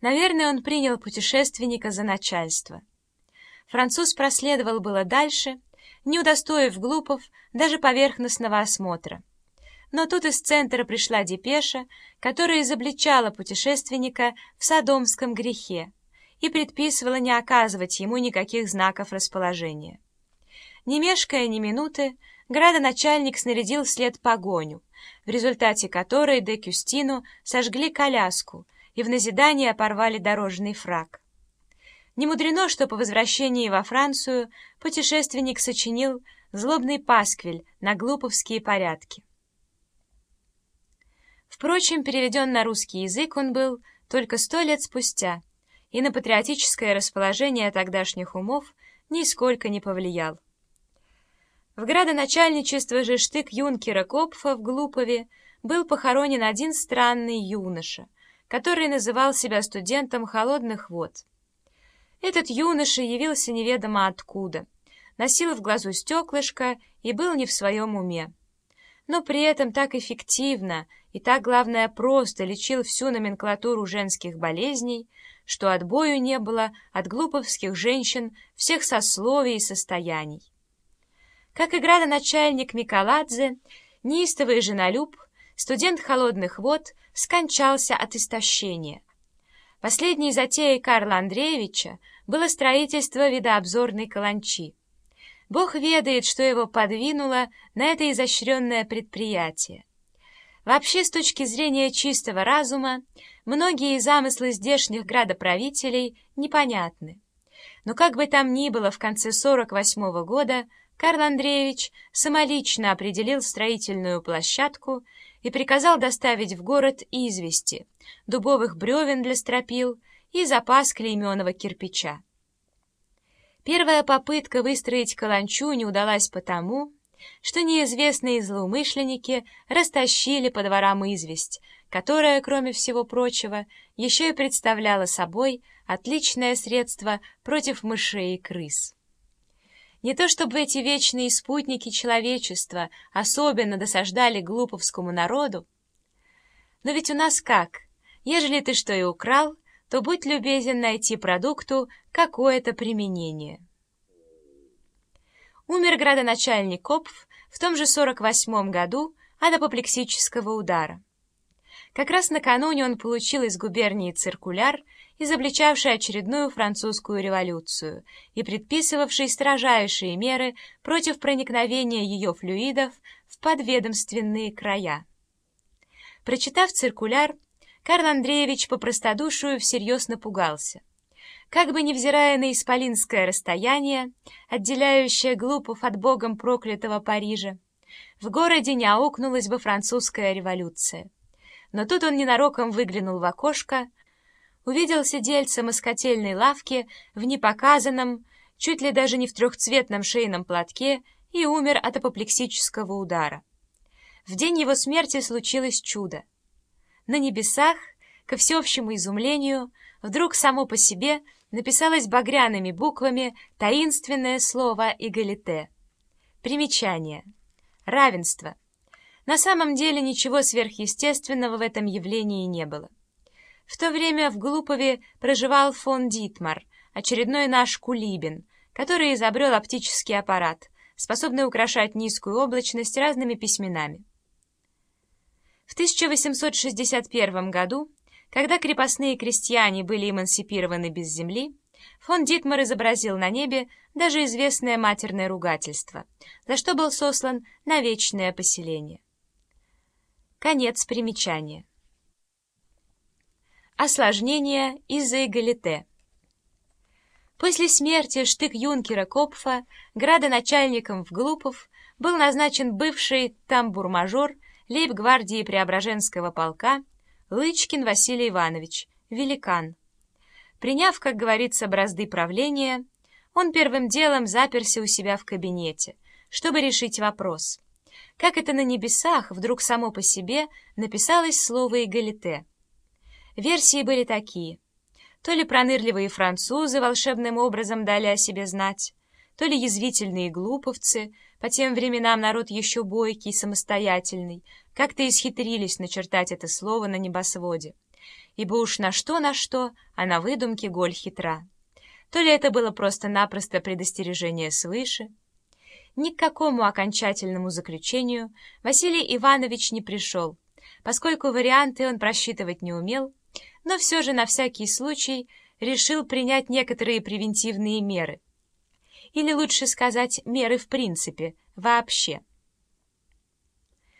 Наверное, он принял путешественника за начальство. Француз проследовал было дальше, не удостоив глупов даже поверхностного осмотра. Но тут из центра пришла депеша, которая изобличала путешественника в садомском грехе и предписывала не оказывать ему никаких знаков расположения. Не мешкая ни минуты, градоначальник снарядил вслед погоню, в результате которой де Кюстину сожгли коляску и в назидание порвали дорожный фраг. Не мудрено, что по возвращении во Францию путешественник сочинил злобный пасквиль на глуповские порядки. Впрочем, переведен на русский язык он был только сто лет спустя, и на патриотическое расположение тогдашних умов нисколько не повлиял. В градоначальничество же штык юнкера Копфа в Глупове был похоронен один странный юноша, который называл себя студентом холодных вод. Этот юноша явился неведомо откуда, носил в глазу стеклышко и был не в своем уме. Но при этом так эффективно и так, главное, просто лечил всю номенклатуру женских болезней, что отбою не было от глуповских женщин всех сословий и состояний. Как и градоначальник Миколадзе, неистовый женолюб, студент холодных вод, скончался от истощения. Последней затеей Карла Андреевича было строительство видообзорной каланчи. Бог ведает, что его подвинуло на это изощренное предприятие. Вообще, с точки зрения чистого разума, многие замыслы здешних градоправителей непонятны. Но как бы там ни было, в конце 48 -го года Карл Андреевич самолично определил строительную площадку и приказал доставить в город извести, дубовых бревен для стропил и запас клейменого кирпича. Первая попытка выстроить каланчу не удалась потому, что неизвестные злоумышленники растащили по дворам известь, которая, кроме всего прочего, еще и представляла собой отличное средство против мышей и крыс. Не то чтобы эти вечные спутники человечества особенно досаждали глуповскому народу, но ведь у нас как? Ежели ты что и украл, то будь любезен найти продукту какое-то применение. Умер градоначальник Копф в том же 48 году от апоплексического удара. Как раз накануне он получил из губернии циркуляр, изобличавший очередную французскую революцию и предписывавший строжайшие меры против проникновения ее флюидов в подведомственные края. Прочитав циркуляр, Карл Андреевич по простодушию всерьез напугался. Как бы невзирая на исполинское расстояние, отделяющее глупов от богом проклятого Парижа, в городе не аукнулась бы французская революция. Но тут он ненароком выглянул в окошко, увидел сидельца москотельной лавки в непоказанном, чуть ли даже не в трехцветном шейном платке и умер от апоплексического удара. В день его смерти случилось чудо. На небесах, ко всеобщему изумлению, вдруг само по себе написалось багряными буквами таинственное слово «эгалите». Примечание. Равенство. На самом деле ничего сверхъестественного в этом явлении не было. В то время в Глупове проживал фон Дитмар, очередной наш Кулибин, который изобрел оптический аппарат, способный украшать низкую облачность разными письменами. В 1861 году, когда крепостные крестьяне были эмансипированы без земли, фон Дитмар изобразил на небе даже известное матерное ругательство, за что был сослан на вечное поселение. Конец примечания. Осложнение из-за эгалите. После смерти штык-юнкера Копфа градоначальником в Глупов был назначен бывший тамбур-мажор лейб-гвардии Преображенского полка Лычкин Василий Иванович, великан. Приняв, как говорится, бразды правления, он первым делом заперся у себя в кабинете, чтобы решить вопрос — как это на небесах вдруг само по себе написалось слово «эгалите». Версии были такие. То ли пронырливые французы волшебным образом дали о себе знать, то ли язвительные глуповцы, по тем временам народ еще бойкий и самостоятельный, как-то исхитрились начертать это слово на небосводе. ибо уж на что на что, а на выдумке голь хитра. То ли это было просто-напросто предостережение свыше. Ни к какому окончательному заключению Василий Иванович не пришел, поскольку варианты он просчитывать не умел, но все же на всякий случай решил принять некоторые превентивные меры. Или лучше сказать, меры в принципе, вообще –